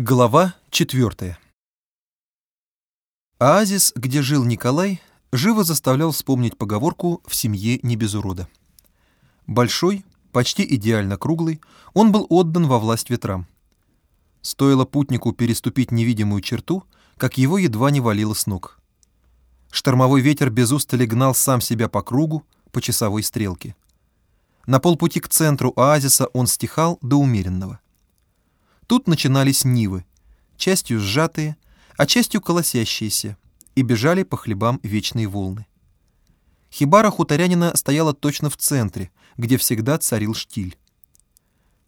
Глава четвертая. Оазис, где жил Николай, живо заставлял вспомнить поговорку «в семье не без урода». Большой, почти идеально круглый, он был отдан во власть ветрам. Стоило путнику переступить невидимую черту, как его едва не валило с ног. Штормовой ветер без устали гнал сам себя по кругу, по часовой стрелке. На полпути к центру оазиса он стихал до умеренного. Тут начинались нивы, частью сжатые, а частью колосящиеся, и бежали по хлебам вечные волны. Хибара хуторянина стояла точно в центре, где всегда царил штиль.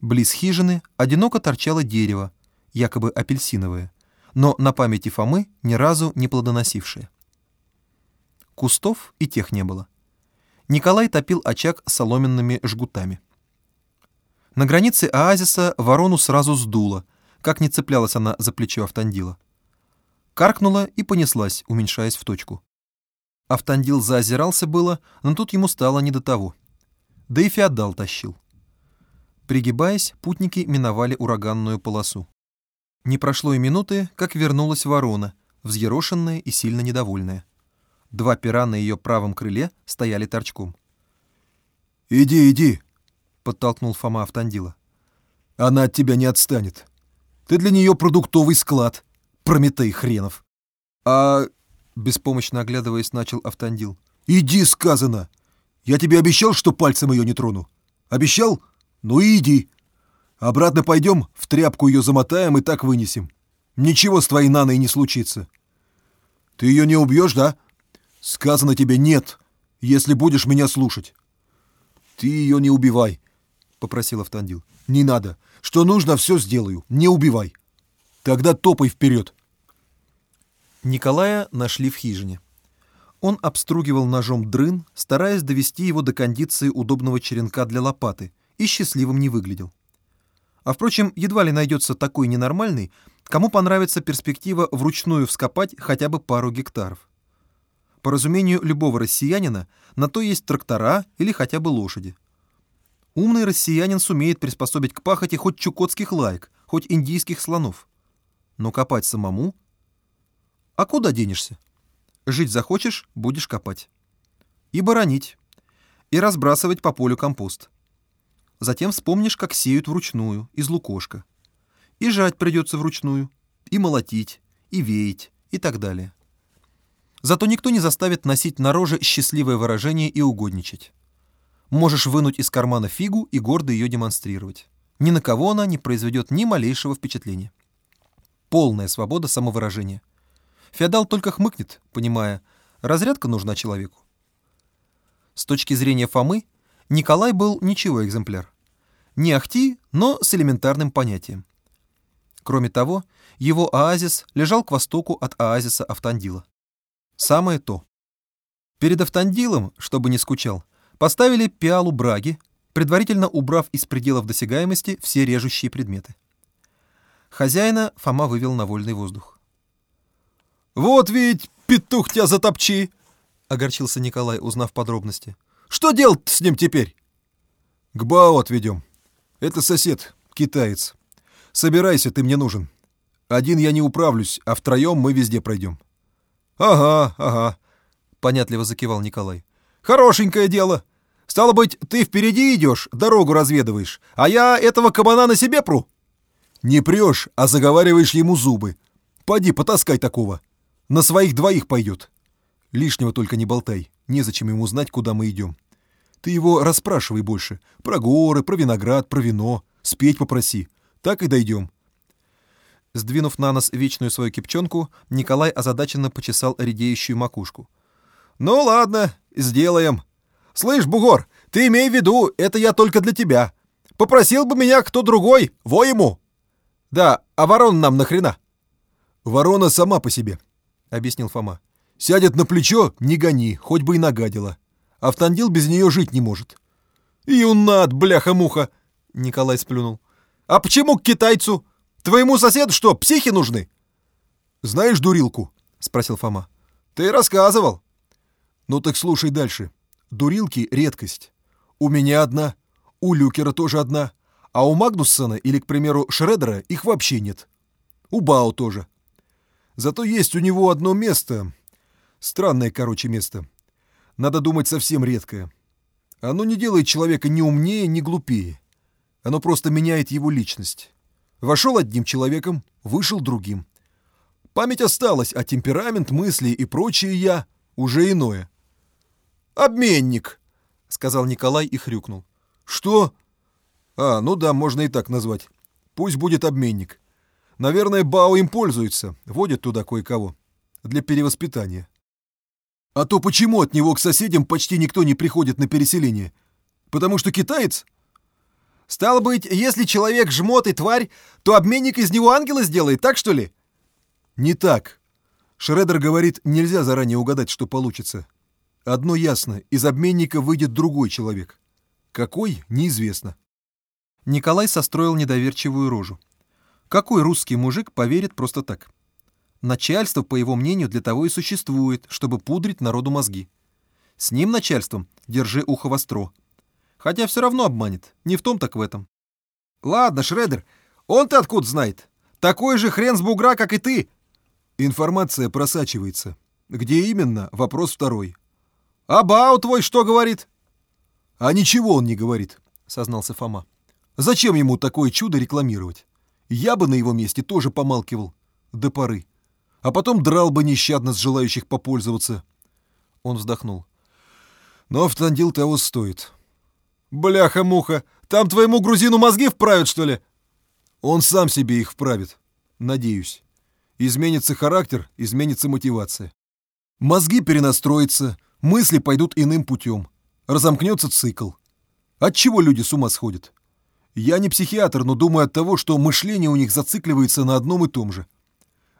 Близ хижины одиноко торчало дерево, якобы апельсиновое, но на памяти Фомы ни разу не плодоносившее. Кустов и тех не было. Николай топил очаг соломенными жгутами. На границе оазиса ворону сразу сдуло, как не цеплялась она за плечо Автандила. Каркнула и понеслась, уменьшаясь в точку. Автандил заозирался было, но тут ему стало не до того. Да и феодал тащил. Пригибаясь, путники миновали ураганную полосу. Не прошло и минуты, как вернулась ворона, взъерошенная и сильно недовольная. Два пера на ее правом крыле стояли торчком. «Иди, иди!» Подтолкнул Фома Автандила. «Она от тебя не отстанет. Ты для нее продуктовый склад, Прометей хренов». «А...» — беспомощно оглядываясь, начал Автандил. «Иди, сказано! Я тебе обещал, что пальцем ее не трону. Обещал? Ну и иди. Обратно пойдем, в тряпку ее замотаем и так вынесем. Ничего с твоей наной не случится. Ты ее не убьешь, да? Сказано тебе нет, если будешь меня слушать. Ты ее не убивай попросил Автандил. «Не надо. Что нужно, все сделаю. Не убивай. Тогда топай вперед!» Николая нашли в хижине. Он обстругивал ножом дрын, стараясь довести его до кондиции удобного черенка для лопаты, и счастливым не выглядел. А впрочем, едва ли найдется такой ненормальный, кому понравится перспектива вручную вскопать хотя бы пару гектаров. По разумению любого россиянина, на то есть трактора или хотя бы лошади. Умный россиянин сумеет приспособить к пахоте хоть чукотских лайк, хоть индийских слонов. Но копать самому? А куда денешься? Жить захочешь — будешь копать. И боронить. И разбрасывать по полю компост. Затем вспомнишь, как сеют вручную, из лукошка. И жать придется вручную, и молотить, и веять, и так далее. Зато никто не заставит носить на роже счастливое выражение и угодничать. Можешь вынуть из кармана фигу и гордо ее демонстрировать. Ни на кого она не произведет ни малейшего впечатления. Полная свобода самовыражения. Феодал только хмыкнет, понимая, разрядка нужна человеку. С точки зрения Фомы, Николай был ничего экземпляр. Не ахти, но с элементарным понятием. Кроме того, его оазис лежал к востоку от оазиса Автандила. Самое то. Перед Автандилом, чтобы не скучал, Поставили пиалу браги, предварительно убрав из пределов досягаемости все режущие предметы. Хозяина Фома вывел на вольный воздух. «Вот ведь петух тебя затопчи!» — огорчился Николай, узнав подробности. «Что делать с ним теперь?» «К Бао отведем. Это сосед, китаец. Собирайся, ты мне нужен. Один я не управлюсь, а втроем мы везде пройдем». «Ага, ага», — понятливо закивал Николай. «Хорошенькое дело. Стало быть, ты впереди идешь, дорогу разведываешь, а я этого кабана на себе пру?» «Не прешь, а заговариваешь ему зубы. Поди, потаскай такого. На своих двоих пойдет. Лишнего только не болтай, незачем ему знать, куда мы идем. Ты его расспрашивай больше. Про горы, про виноград, про вино. Спеть попроси. Так и дойдем». Сдвинув на нос вечную свою кипчонку, Николай озадаченно почесал редеющую макушку. «Ну ладно, сделаем», «Слышь, бугор, ты имей в виду, это я только для тебя. Попросил бы меня кто другой, во ему!» «Да, а ворона нам нахрена?» «Ворона сама по себе», — объяснил Фома. «Сядет на плечо, не гони, хоть бы и нагадила. Автандил без нее жить не может». «Юнат, бляха-муха!» — Николай сплюнул. «А почему к китайцу? Твоему соседу что, психи нужны?» «Знаешь дурилку?» — спросил Фома. «Ты рассказывал». «Ну так слушай дальше. Дурилки — редкость. У меня одна, у Люкера тоже одна, а у Магнуссона или, к примеру, Шредера их вообще нет. У Бао тоже. Зато есть у него одно место. Странное, короче, место. Надо думать, совсем редкое. Оно не делает человека ни умнее, ни глупее. Оно просто меняет его личность. Вошел одним человеком, вышел другим. Память осталась, а темперамент, мысли и прочее «я» уже иное. «Обменник», — сказал Николай и хрюкнул. «Что?» «А, ну да, можно и так назвать. Пусть будет обменник. Наверное, Бао им пользуется, водит туда кое-кого. Для перевоспитания. А то почему от него к соседям почти никто не приходит на переселение? Потому что китаец? Стало быть, если человек жмот и тварь, то обменник из него ангела сделает, так что ли? Не так. Шредер говорит, нельзя заранее угадать, что получится. Одно ясно, из обменника выйдет другой человек. Какой, неизвестно. Николай состроил недоверчивую рожу. Какой русский мужик поверит просто так? Начальство, по его мнению, для того и существует, чтобы пудрить народу мозги. С ним начальством держи ухо востро. Хотя все равно обманет, не в том так в этом. Ладно, Шредер, он-то откуда знает? Такой же хрен с бугра, как и ты. Информация просачивается. Где именно, вопрос второй. А Бау твой что говорит? А ничего он не говорит, сознался Фома. Зачем ему такое чудо рекламировать? Я бы на его месте тоже помалкивал. До поры. А потом драл бы нещадно с желающих попользоваться. Он вздохнул. Но автандил того стоит. Бляха-муха, там твоему грузину мозги вправят, что ли? Он сам себе их вправит. Надеюсь. Изменится характер, изменится мотивация. Мозги перенастроятся, мысли пойдут иным путем. Разомкнется цикл. От чего люди с ума сходят? Я не психиатр, но думаю от того, что мышление у них зацикливается на одном и том же.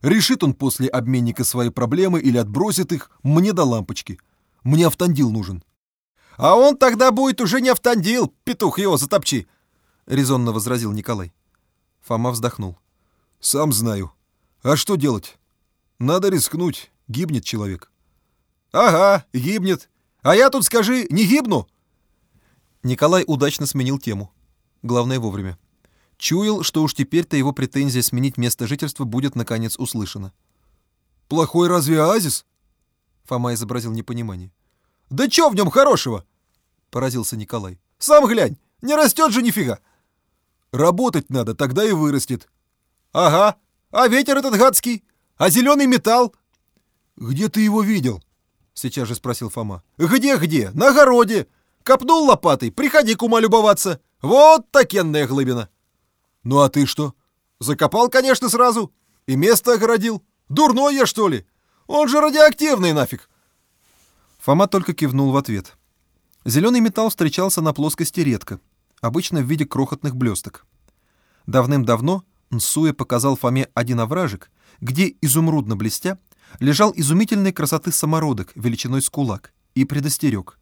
Решит он после обменника свои проблемы или отбросит их, мне до лампочки. Мне автандил нужен. А он тогда будет уже не автандил, петух его затопчи, резонно возразил Николай. Фома вздохнул. Сам знаю. А что делать? Надо рискнуть, гибнет человек. Ага, гибнет. А я тут, скажи, не гибну? Николай удачно сменил тему. Главное вовремя. Чуял, что уж теперь-то его претензия сменить место жительства будет наконец услышана. «Плохой разве оазис?» Фома изобразил непонимание. «Да чё в нем хорошего?» Поразился Николай. «Сам глянь, не растет же нифига!» «Работать надо, тогда и вырастет». «Ага, а ветер этот гадский? А зеленый металл?» «Где ты его видел?» Сейчас же спросил Фома. «Где-где? На огороде! Копнул лопатой, приходи к ума любоваться!» Вот такенная глыбина. Ну а ты что? Закопал, конечно, сразу. И место огородил. Дурной я, что ли? Он же радиоактивный нафиг. Фома только кивнул в ответ. Зеленый металл встречался на плоскости редко, обычно в виде крохотных блесток. Давным-давно Нсуя показал Фоме один овражек, где, изумрудно блестя, лежал изумительной красоты самородок величиной с кулак, и предостерег.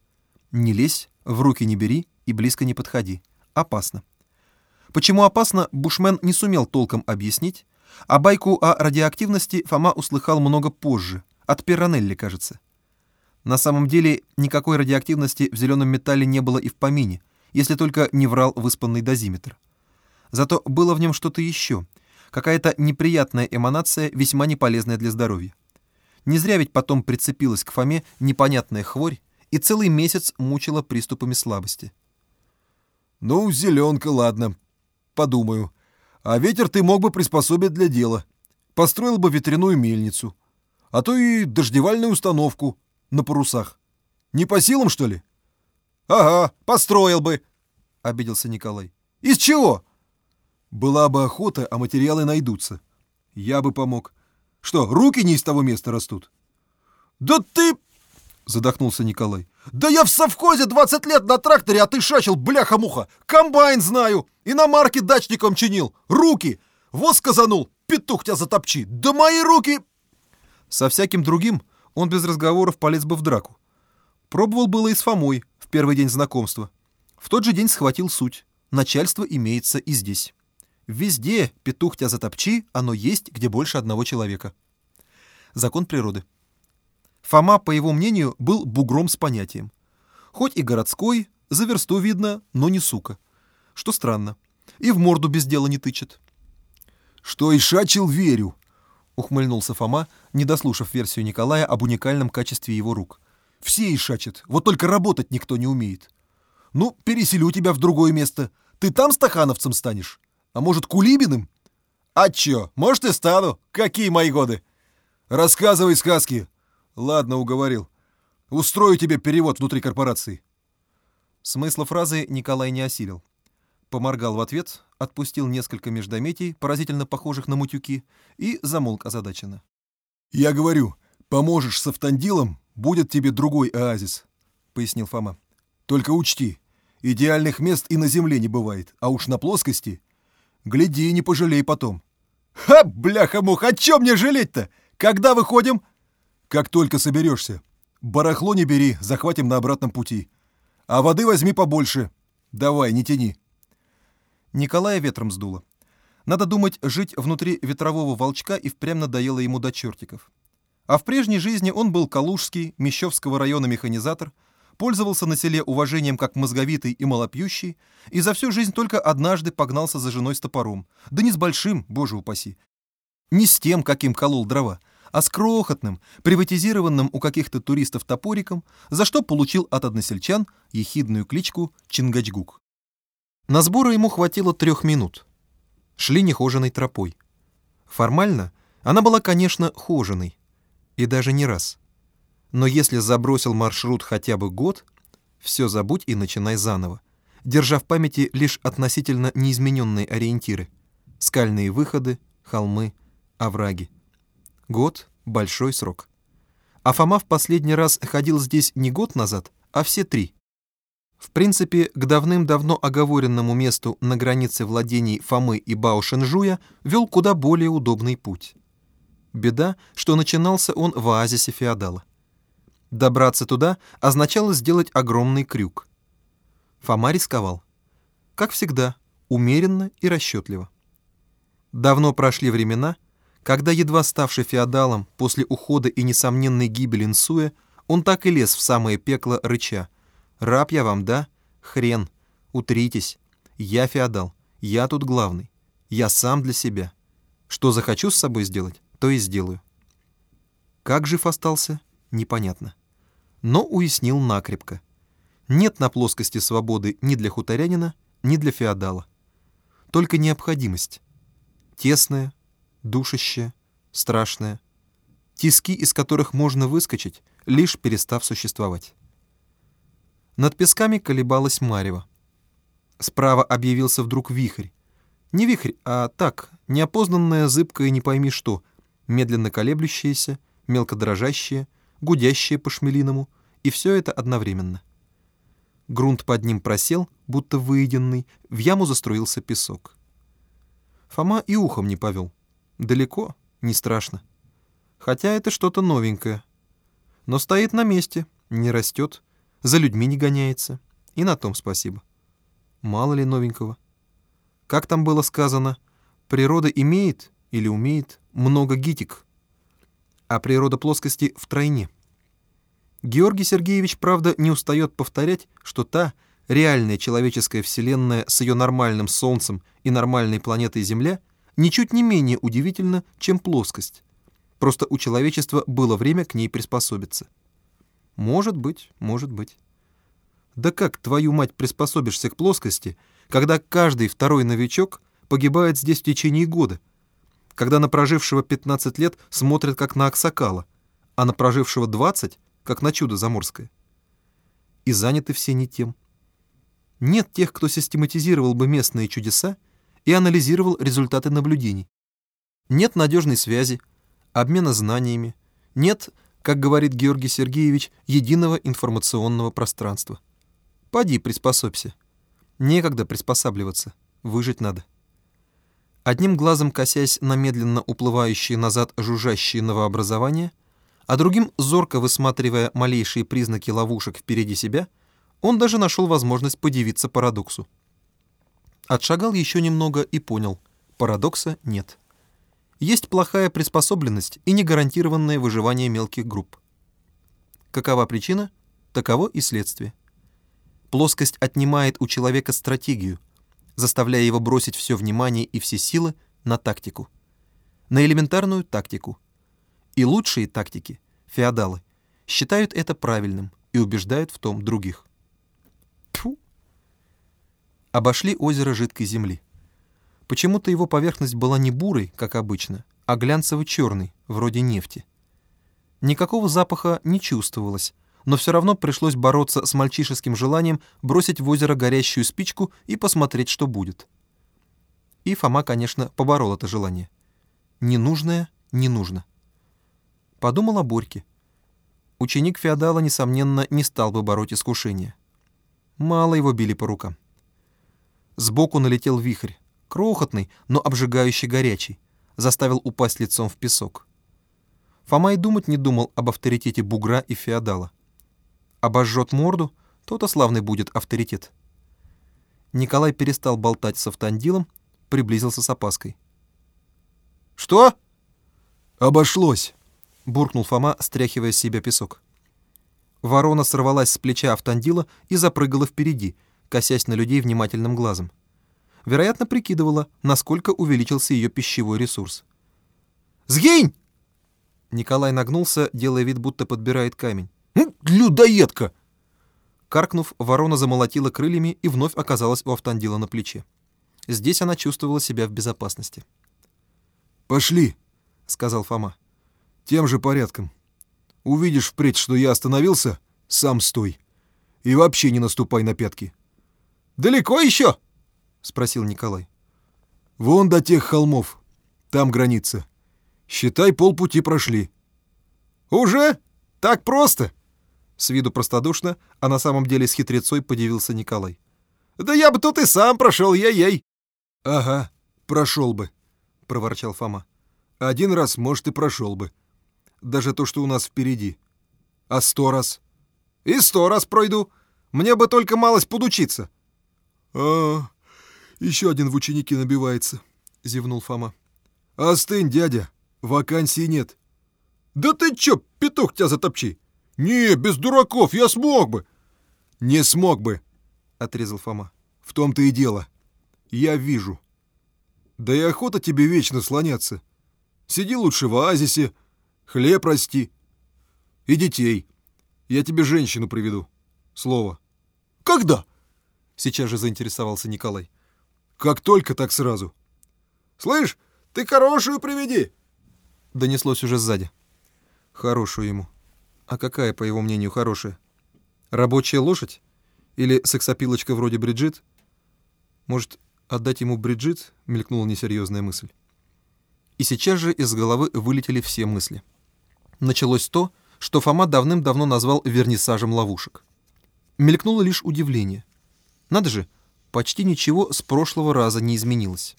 «Не лезь, в руки не бери и близко не подходи опасно. Почему опасно, Бушмен не сумел толком объяснить, а байку о радиоактивности Фома услыхал много позже, от Пиранелли, кажется. На самом деле никакой радиоактивности в зеленом металле не было и в помине, если только не врал выспанный дозиметр. Зато было в нем что-то еще, какая-то неприятная эманация, весьма неполезная для здоровья. Не зря ведь потом прицепилась к Фоме непонятная хворь и целый месяц мучила приступами слабости. «Ну, зеленка, ладно. Подумаю. А ветер ты мог бы приспособить для дела. Построил бы ветряную мельницу. А то и дождевальную установку на парусах. Не по силам, что ли?» «Ага, построил бы», — обиделся Николай. «Из чего?» «Была бы охота, а материалы найдутся. Я бы помог. Что, руки не из того места растут?» «Да ты...» — задохнулся Николай. «Да я в совхозе 20 лет на тракторе, а ты шачил, бляха-муха! Комбайн знаю! И на марке дачником чинил! Руки! Вот сказанул! Петух тебя затопчи! Да мои руки!» Со всяким другим он без разговоров полез бы в драку. Пробовал было и с Фомой в первый день знакомства. В тот же день схватил суть. Начальство имеется и здесь. Везде петух тебя затопчи, оно есть, где больше одного человека. Закон природы. Фома, по его мнению, был бугром с понятием. Хоть и городской, за версту видно, но не сука. Что странно. И в морду без дела не тычет. «Что ишачил, верю», — ухмыльнулся Фома, не дослушав версию Николая об уникальном качестве его рук. «Все ишачат, вот только работать никто не умеет. Ну, переселю тебя в другое место. Ты там стахановцем станешь? А может, Кулибиным?» «А чё, может, и стану. Какие мои годы?» «Рассказывай сказки». «Ладно, уговорил. Устрою тебе перевод внутри корпорации». Смысла фразы Николай не осилил. Поморгал в ответ, отпустил несколько междометий, поразительно похожих на мутюки, и замолк озадаченно. «Я говорю, поможешь с автандилом, будет тебе другой оазис», — пояснил Фома. «Только учти, идеальных мест и на земле не бывает, а уж на плоскости. Гляди, не пожалей потом». «Ха, бляха-муха, о чем мне жалеть-то? Когда выходим?» «Как только соберешься. Барахло не бери, захватим на обратном пути. А воды возьми побольше. Давай, не тяни». Николая ветром сдуло. Надо думать, жить внутри ветрового волчка и впрямь надоело ему до чертиков. А в прежней жизни он был калужский, Мещовского района механизатор, пользовался на селе уважением как мозговитый и малопьющий, и за всю жизнь только однажды погнался за женой с топором. Да не с большим, боже упаси. Не с тем, каким колол дрова, а с крохотным, приватизированным у каких-то туристов топориком, за что получил от односельчан ехидную кличку Чингачгук. На сборы ему хватило трех минут. Шли нехоженной тропой. Формально она была, конечно, хоженой. И даже не раз. Но если забросил маршрут хотя бы год, все забудь и начинай заново, держа в памяти лишь относительно неизмененные ориентиры. Скальные выходы, холмы, овраги. Год — большой срок. А Фома в последний раз ходил здесь не год назад, а все три. В принципе, к давным-давно оговоренному месту на границе владений Фомы и Бао-Шенжуя вел куда более удобный путь. Беда, что начинался он в оазисе феодала. Добраться туда означало сделать огромный крюк. Фома рисковал. Как всегда, умеренно и расчетливо. Давно прошли времена, когда, едва ставший феодалом после ухода и несомненной гибели Нсуя, он так и лез в самое пекло рыча — Раб я вам, да? Хрен. Утритесь. Я феодал. Я тут главный. Я сам для себя. Что захочу с собой сделать, то и сделаю. Как жив остался, непонятно. Но уяснил накрепко. Нет на плоскости свободы ни для хуторянина, ни для феодала. Только необходимость. Тесная, душащая, страшная. Тиски, из которых можно выскочить, лишь перестав существовать. Над песками колебалась марево. Справа объявился вдруг вихрь. Не вихрь, а так, неопознанная зыбкая не пойми что, медленно колеблющаяся, мелко дрожащая, гудящая по-шмелиному, и все это одновременно. Грунт под ним просел, будто выеденный, в яму заструился песок. Фома и ухом не повел. Далеко, не страшно. Хотя это что-то новенькое. Но стоит на месте, не растет, за людьми не гоняется. И на том спасибо. Мало ли новенького. Как там было сказано, природа имеет или умеет много гитик, а природа плоскости втройне. Георгий Сергеевич, правда, не устает повторять, что та реальная человеческая вселенная с ее нормальным Солнцем и нормальной планетой Земля ничуть не менее удивительна, чем плоскость. Просто у человечества было время к ней приспособиться. Может быть, может быть. Да как, твою мать, приспособишься к плоскости, когда каждый второй новичок погибает здесь в течение года, когда на прожившего 15 лет смотрят как на аксакала, а на прожившего 20 как на чудо заморское. И заняты все не тем. Нет тех, кто систематизировал бы местные чудеса и анализировал результаты наблюдений. Нет надежной связи, обмена знаниями, нет как говорит Георгий Сергеевич, единого информационного пространства. Поди, приспособься. Некогда приспосабливаться, выжить надо. Одним глазом косясь на медленно уплывающие назад жужжащие новообразования, а другим, зорко высматривая малейшие признаки ловушек впереди себя, он даже нашел возможность подивиться парадоксу. Отшагал еще немного и понял, парадокса нет есть плохая приспособленность и негарантированное выживание мелких групп. Какова причина? Таково и следствие. Плоскость отнимает у человека стратегию, заставляя его бросить все внимание и все силы на тактику. На элементарную тактику. И лучшие тактики, феодалы, считают это правильным и убеждают в том других. Тьфу! Обошли озеро жидкой земли. Почему-то его поверхность была не бурой, как обычно, а глянцево-черной, вроде нефти. Никакого запаха не чувствовалось, но все равно пришлось бороться с мальчишеским желанием бросить в озеро горящую спичку и посмотреть, что будет. И Фома, конечно, поборол это желание. Ненужное не нужно. Подумал о Борьке. Ученик феодала, несомненно, не стал бы бороть искушение. Мало его били по рукам. Сбоку налетел вихрь, крохотный, но обжигающий горячий, заставил упасть лицом в песок. Фома и думать не думал об авторитете бугра и феодала. Обожжет морду, то-то славный будет авторитет. Николай перестал болтать с автандилом, приблизился с опаской. «Что?» «Обошлось», — буркнул Фома, стряхивая с себя песок. Ворона сорвалась с плеча автандила и запрыгала впереди, косясь на людей внимательным глазом. Вероятно, прикидывала, насколько увеличился ее пищевой ресурс. «Сгинь!» Николай нагнулся, делая вид, будто подбирает камень. «Ну, людоедка!» Каркнув, ворона замолотила крыльями и вновь оказалась у автандила на плече. Здесь она чувствовала себя в безопасности. «Пошли», — сказал Фома. «Тем же порядком. Увидишь впредь, что я остановился, сам стой. И вообще не наступай на пятки». «Далеко еще?» — спросил Николай. «Вон до тех холмов. Там граница. Считай, полпути прошли». «Уже? Так просто?» С виду простодушно, а на самом деле с хитрецой подивился Николай. «Да я бы тут и сам прошел, ей-ей!» «Ага, прошел бы», — проворчал Фома. «Один раз, может, и прошел бы. Даже то, что у нас впереди. А сто раз?» «И сто раз пройду. Мне бы только малость подучиться». «А, еще один в ученики набивается», — зевнул Фома. «Остынь, дядя, вакансий нет». «Да ты чё, петух тебя затопчи!» «Не, без дураков, я смог бы!» «Не смог бы!» — отрезал Фома. «В том-то и дело. Я вижу. Да и охота тебе вечно слоняться. Сиди лучше в оазисе, хлеб расти. И детей. Я тебе женщину приведу. Слово. Когда? Сейчас же заинтересовался Николай. Как только, так сразу. Слышь, ты хорошую приведи. Донеслось уже сзади. Хорошую ему. А какая, по его мнению, хорошая? Рабочая лошадь? Или сексопилочка вроде Бриджит? Может, Отдать ему Бриджит мелькнула несерьезная мысль. И сейчас же из головы вылетели все мысли. Началось то, что Фома давным-давно назвал вернисажем ловушек. Мелькнуло лишь удивление. Надо же, почти ничего с прошлого раза не изменилось.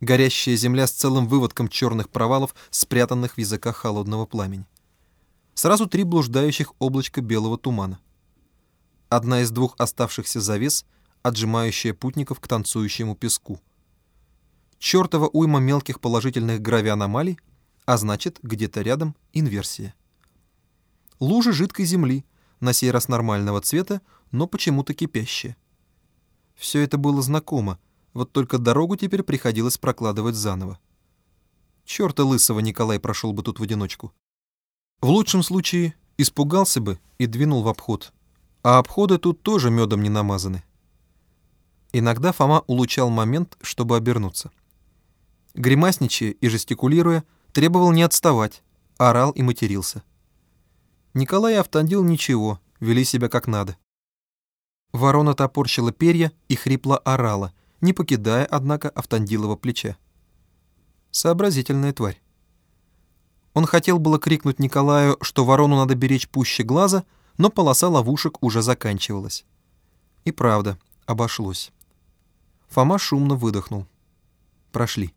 Горящая земля с целым выводком черных провалов, спрятанных в языках холодного пламени. Сразу три блуждающих облачка белого тумана. Одна из двух оставшихся завес отжимающая путников к танцующему песку. Чёртова уйма мелких положительных гравианомалий, а значит, где-то рядом инверсия. Лужи жидкой земли, на сей раз нормального цвета, но почему-то кипящие. Все это было знакомо, вот только дорогу теперь приходилось прокладывать заново. Чёрта лысого Николай прошел бы тут в одиночку. В лучшем случае испугался бы и двинул в обход. А обходы тут тоже медом не намазаны. Иногда Фома улучал момент, чтобы обернуться. Гримасничая и жестикулируя, требовал не отставать, орал и матерился. Николай и Автандил ничего, вели себя как надо. Ворона топорщила перья и хрипло орала, не покидая, однако, Автандилова плеча. Сообразительная тварь. Он хотел было крикнуть Николаю, что ворону надо беречь пуще глаза, но полоса ловушек уже заканчивалась. И правда, обошлось. Фома шумно выдохнул. Прошли.